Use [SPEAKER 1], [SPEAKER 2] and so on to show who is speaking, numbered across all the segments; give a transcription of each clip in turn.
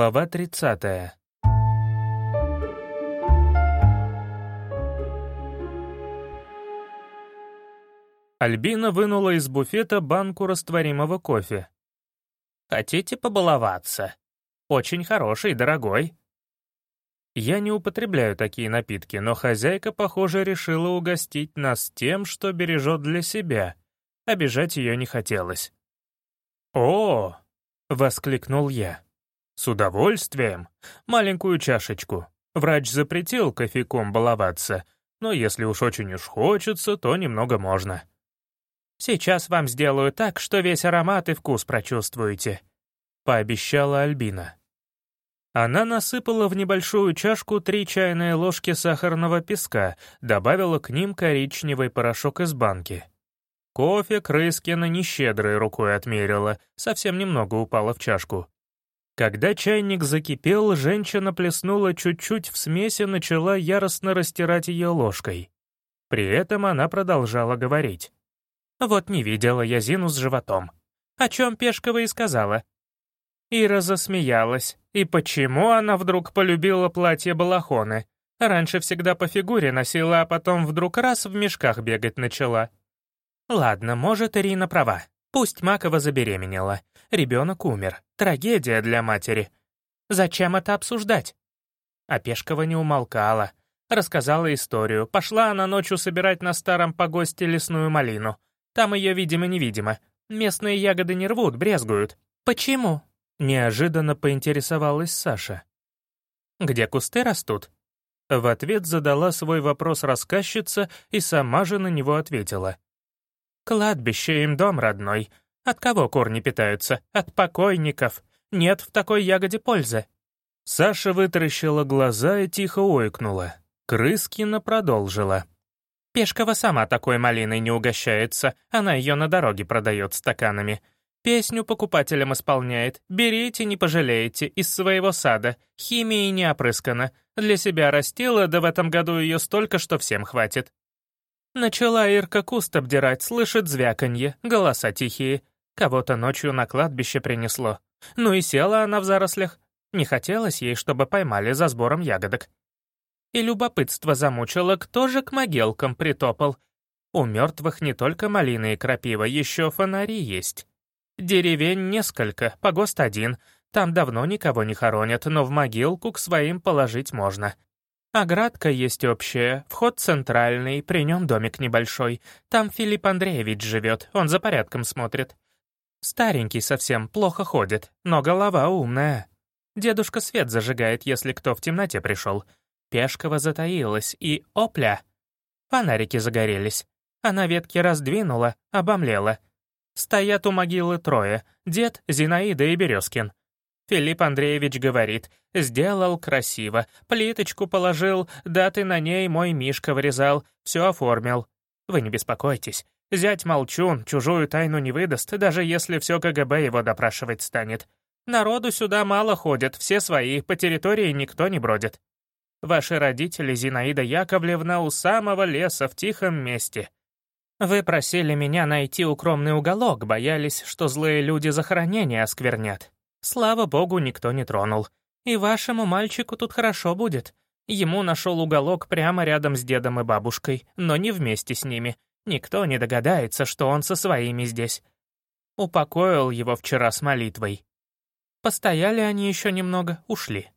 [SPEAKER 1] Глава 30. Альбина вынула из буфета банку растворимого кофе. «Хотите побаловаться? Очень хороший, дорогой». Я не употребляю такие напитки, но хозяйка, похоже, решила угостить нас тем, что бережет для себя. Обижать ее не хотелось. «О!» — воскликнул я. «С удовольствием. Маленькую чашечку. Врач запретил кофейком баловаться, но если уж очень уж хочется, то немного можно». «Сейчас вам сделаю так, что весь аромат и вкус прочувствуете», — пообещала Альбина. Она насыпала в небольшую чашку три чайные ложки сахарного песка, добавила к ним коричневый порошок из банки. Кофе Крыскина нещедрой рукой отмерила, совсем немного упало в чашку. Когда чайник закипел, женщина плеснула чуть-чуть в смеси и начала яростно растирать ее ложкой. При этом она продолжала говорить. «Вот не видела я Зину с животом. О чем Пешкова и сказала». Ира засмеялась. И почему она вдруг полюбила платье-балахоны? Раньше всегда по фигуре носила, а потом вдруг раз в мешках бегать начала. Ладно, может, Ирина права. Пусть Макова забеременела. Ребенок умер. Трагедия для матери. Зачем это обсуждать? А Пешкова не умолкала. Рассказала историю. Пошла она ночью собирать на старом погосте лесную малину. Там ее видимо-невидимо. Местные ягоды не рвут, брезгуют. Почему? Неожиданно поинтересовалась Саша. «Где кусты растут?» В ответ задала свой вопрос рассказчица и сама же на него ответила. Кладбище им дом родной. От кого корни питаются? От покойников. Нет в такой ягоде пользы». Саша вытаращила глаза и тихо ойкнула. Крыскина продолжила. «Пешкова сама такой малиной не угощается, она ее на дороге продает стаканами. Песню покупателям исполняет. Берите, не пожалеете, из своего сада. Химией не опрыскана. Для себя растила, да в этом году ее столько, что всем хватит. Начала Ирка куст обдирать, слышит звяканье, голоса тихие. Кого-то ночью на кладбище принесло. Ну и села она в зарослях. Не хотелось ей, чтобы поймали за сбором ягодок. И любопытство замучило, кто же к могилкам притопал. У мертвых не только малины и крапива, еще фонари есть. Деревень несколько, погост один. Там давно никого не хоронят, но в могилку к своим положить можно. Оградка есть общая, вход центральный, при нем домик небольшой. Там Филипп Андреевич живет, он за порядком смотрит. Старенький совсем, плохо ходит, но голова умная. Дедушка свет зажигает, если кто в темноте пришел. Пешкова затаилась, и опля! Фонарики загорелись. Она ветки раздвинула, обомлела. Стоят у могилы трое — дед, Зинаида и Березкин. Филипп Андреевич говорит, сделал красиво, плиточку положил, даты на ней мой Мишка вырезал, все оформил. Вы не беспокойтесь, зять молчун, чужую тайну не выдаст, даже если все КГБ его допрашивать станет. Народу сюда мало ходят, все свои, по территории никто не бродит. Ваши родители, Зинаида Яковлевна, у самого леса в тихом месте. Вы просили меня найти укромный уголок, боялись, что злые люди захоронения осквернят. Слава богу, никто не тронул. И вашему мальчику тут хорошо будет. Ему нашел уголок прямо рядом с дедом и бабушкой, но не вместе с ними. Никто не догадается, что он со своими здесь. Упокоил его вчера с молитвой. Постояли они еще немного, ушли.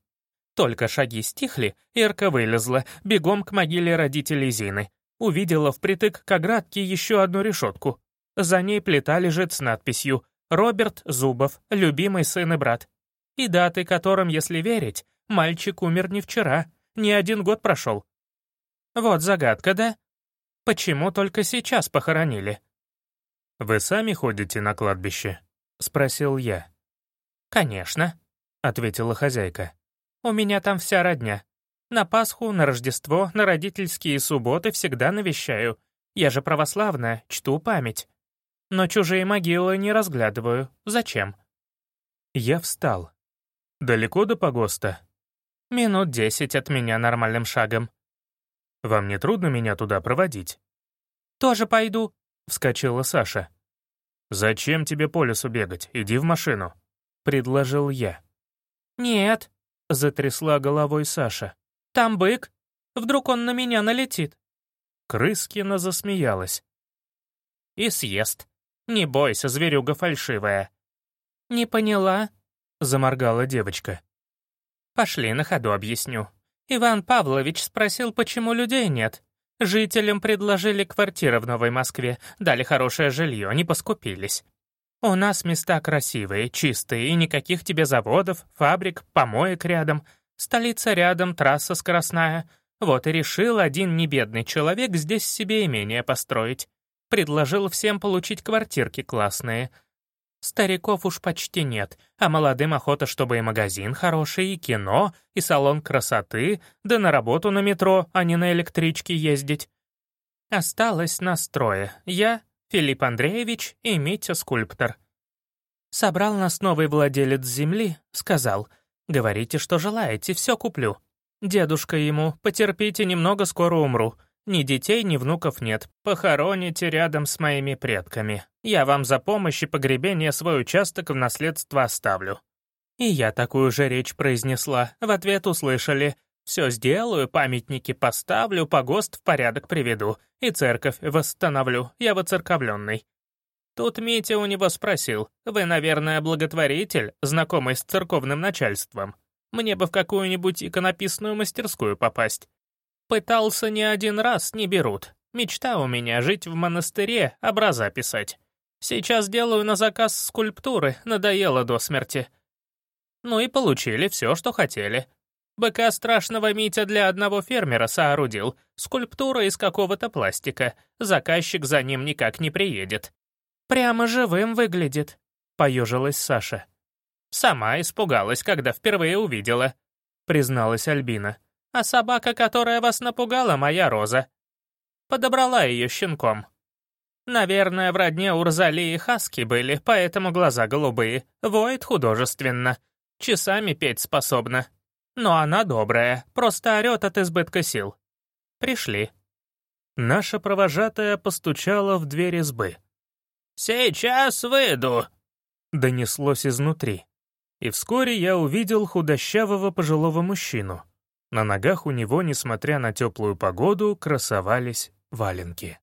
[SPEAKER 1] Только шаги стихли, Ирка вылезла, бегом к могиле родителей Зины. Увидела впритык к оградке еще одну решетку. За ней плита лежит с надписью Роберт Зубов, любимый сын и брат. И даты, которым, если верить, мальчик умер не вчера, не один год прошел. Вот загадка, да? Почему только сейчас похоронили? «Вы сами ходите на кладбище?» — спросил я. «Конечно», — ответила хозяйка. «У меня там вся родня. На Пасху, на Рождество, на родительские субботы всегда навещаю. Я же православная, чту память но чужие могилы не разглядываю. Зачем?» Я встал. «Далеко до погоста?» «Минут десять от меня нормальным шагом». «Вам не трудно меня туда проводить?» «Тоже пойду», — вскочила Саша. «Зачем тебе по лесу бегать? Иди в машину», — предложил я. «Нет», — затрясла головой Саша. «Там бык. Вдруг он на меня налетит?» Крыскина засмеялась. «И съест. Не бойся, зверюга фальшивая». «Не поняла», — заморгала девочка. «Пошли, на ходу объясню. Иван Павлович спросил, почему людей нет. Жителям предложили квартиры в Новой Москве, дали хорошее жилье, не поскупились. У нас места красивые, чистые, и никаких тебе заводов, фабрик, помоек рядом. Столица рядом, трасса скоростная. Вот и решил один небедный человек здесь себе имение построить. Предложил всем получить квартирки классные. Стариков уж почти нет, а молодым охота, чтобы и магазин хороший, и кино, и салон красоты, да на работу на метро, а не на электричке ездить. Осталось нас трое. Я, Филипп Андреевич и Митя-скульптор. Собрал нас новый владелец земли, сказал, «Говорите, что желаете, все куплю». Дедушка ему, «Потерпите немного, скоро умру. Ни детей, ни внуков нет. Похороните рядом с моими предками. Я вам за помощь и погребение свой участок в наследство оставлю». И я такую же речь произнесла. В ответ услышали «Все сделаю, памятники поставлю, погост в порядок приведу, и церковь восстановлю, я воцерковленный». Тут Митя у него спросил, «Вы, наверное, благотворитель, знакомый с церковным начальством? Мне бы в какую-нибудь иконописную мастерскую попасть». Пытался не один раз, не берут. Мечта у меня — жить в монастыре, образа писать. Сейчас делаю на заказ скульптуры, надоело до смерти. Ну и получили все, что хотели. Быка страшного Митя для одного фермера соорудил, скульптура из какого-то пластика, заказчик за ним никак не приедет. «Прямо живым выглядит», — поежилась Саша. «Сама испугалась, когда впервые увидела», — призналась Альбина. «А собака, которая вас напугала, моя Роза. Подобрала ее щенком. Наверное, в родне Урзали и Хаски были, поэтому глаза голубые. Воет художественно. Часами петь способна. Но она добрая, просто орёт от избытка сил. Пришли. Наша провожатая постучала в дверь избы. «Сейчас выйду», — донеслось изнутри. И вскоре я увидел худощавого пожилого мужчину. На ногах у него, несмотря на теплую погоду, красовались валенки.